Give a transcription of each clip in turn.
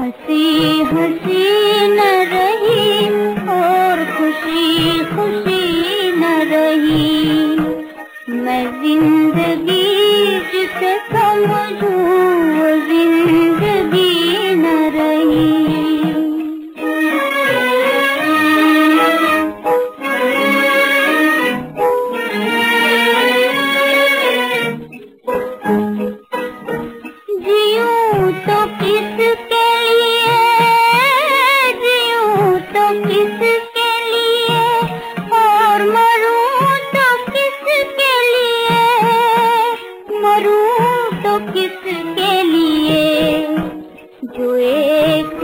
हसी हसी न रही और खुशी खुशी जो एक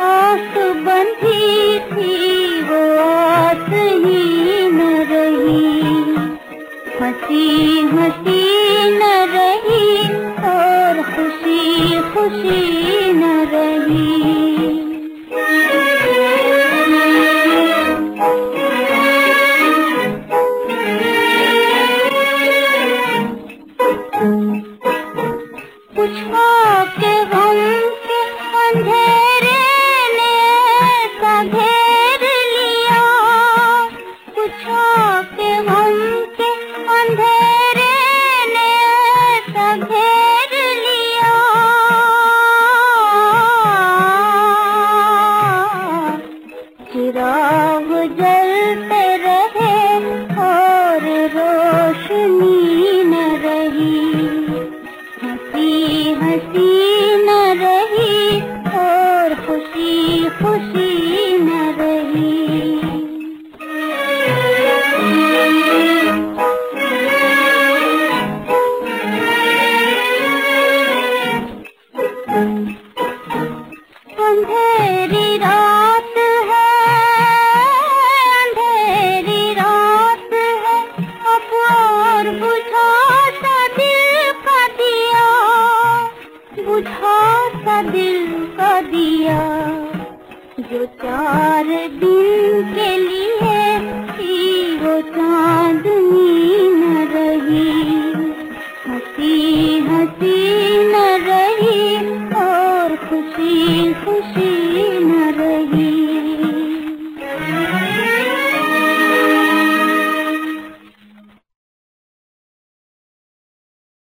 आस बंधी थी, वो आस ही न रही। हसी हसी न रही और खुशी खुशी न रही। कुछ हो के गुजर बुझा सा दिल का दिया, जो चार दिन के लिए थी, वो चांदनी न रही। हसी हसी न रही और खुशी खुशी न रही।